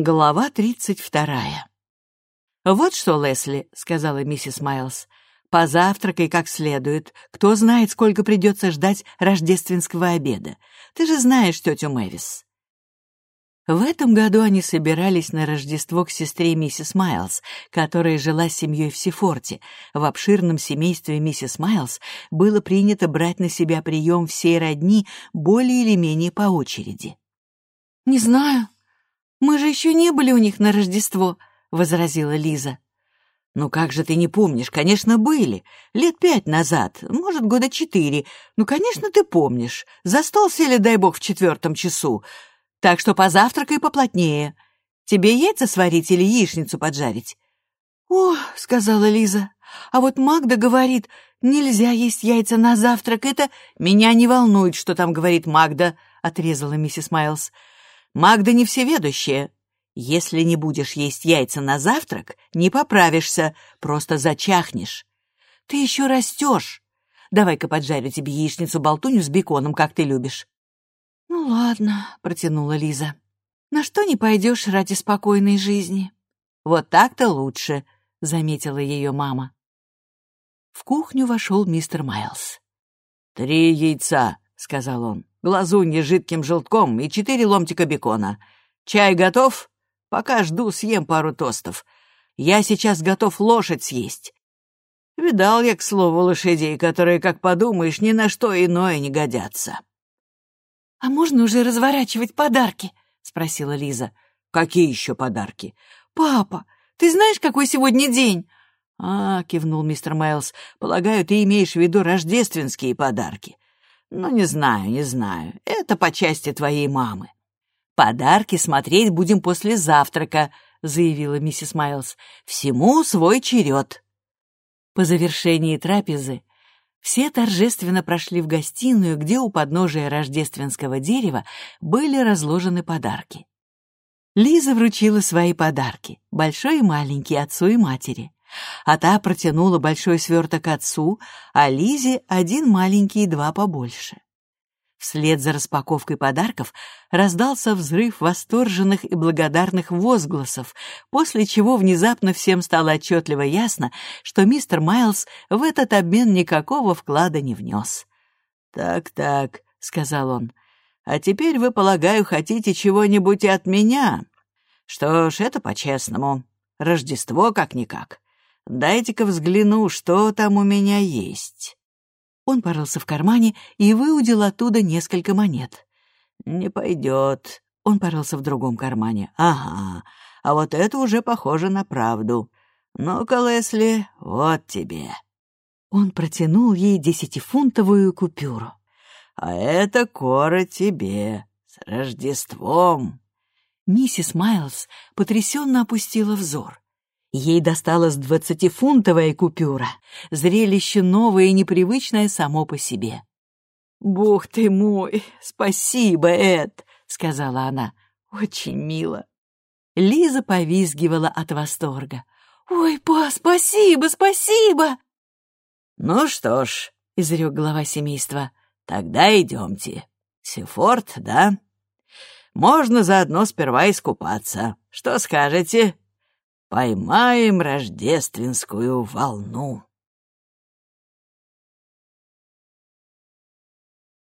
Глава тридцать вторая. «Вот что, Лесли», — сказала миссис Майлз, — «позавтракай как следует. Кто знает, сколько придется ждать рождественского обеда. Ты же знаешь тетю Мэвис». В этом году они собирались на Рождество к сестре миссис Майлз, которая жила с семьей в Сифорте. В обширном семействе миссис Майлз было принято брать на себя прием всей родни более или менее по очереди. «Не знаю», «Мы же еще не были у них на Рождество», — возразила Лиза. «Ну как же ты не помнишь? Конечно, были. Лет пять назад, может, года четыре. Ну, конечно, ты помнишь. За стол сели, дай бог, в четвертом часу. Так что позавтракай поплотнее. Тебе яйца сварить или яичницу поджарить?» «О», — сказала Лиза, — «а вот Магда говорит, нельзя есть яйца на завтрак. Это меня не волнует, что там говорит Магда», — отрезала миссис Майлз. Магда не всеведущая. Если не будешь есть яйца на завтрак, не поправишься, просто зачахнешь. Ты еще растешь. Давай-ка поджарю тебе яичницу-болтунью с беконом, как ты любишь». «Ну ладно», — протянула Лиза. «На что не пойдешь ради спокойной жизни?» «Вот так-то лучше», — заметила ее мама. В кухню вошел мистер Майлз. «Три яйца», — сказал он глазунья с жидким желтком и четыре ломтика бекона. Чай готов? Пока жду, съем пару тостов. Я сейчас готов лошадь съесть. Видал я, к слову, лошадей, которые, как подумаешь, ни на что иное не годятся. — А можно уже разворачивать подарки? — спросила Лиза. — Какие еще подарки? — Папа, ты знаешь, какой сегодня день? — А, — кивнул мистер Майлз, — полагаю, ты имеешь в виду рождественские подарки. Ну, не знаю, не знаю. Это по части твоей мамы. Подарки смотреть будем после завтрака, заявила миссис Майлз. Всему свой черед. По завершении трапезы все торжественно прошли в гостиную, где у подножия рождественского дерева были разложены подарки. Лиза вручила свои подарки, большой и маленький, отцу и матери а та протянула большой сверток отцу, а Лизе один маленький и два побольше. Вслед за распаковкой подарков раздался взрыв восторженных и благодарных возгласов, после чего внезапно всем стало отчетливо ясно, что мистер Майлз в этот обмен никакого вклада не внес. «Так-так», — сказал он, — «а теперь вы, полагаю, хотите чего-нибудь от меня? Что ж, это по-честному. Рождество как-никак. Дайте-ка взгляну, что там у меня есть». Он порылся в кармане и выудил оттуда несколько монет. «Не пойдет». Он порылся в другом кармане. «Ага, а вот это уже похоже на правду. Ну-ка, Лесли, вот тебе». Он протянул ей десятифунтовую купюру. «А это кора тебе. С Рождеством!» Миссис Майлз потрясенно опустила взор. Ей досталась двадцатифунтовая купюра, зрелище новое и непривычное само по себе. «Бог ты мой! Спасибо, Эд!» — сказала она. «Очень мило». Лиза повизгивала от восторга. «Ой, па, спасибо, спасибо!» «Ну что ж», — изрек глава семейства, — «тогда идемте. Сефорт, да? Можно заодно сперва искупаться. Что скажете?» Поймаем рождественскую волну.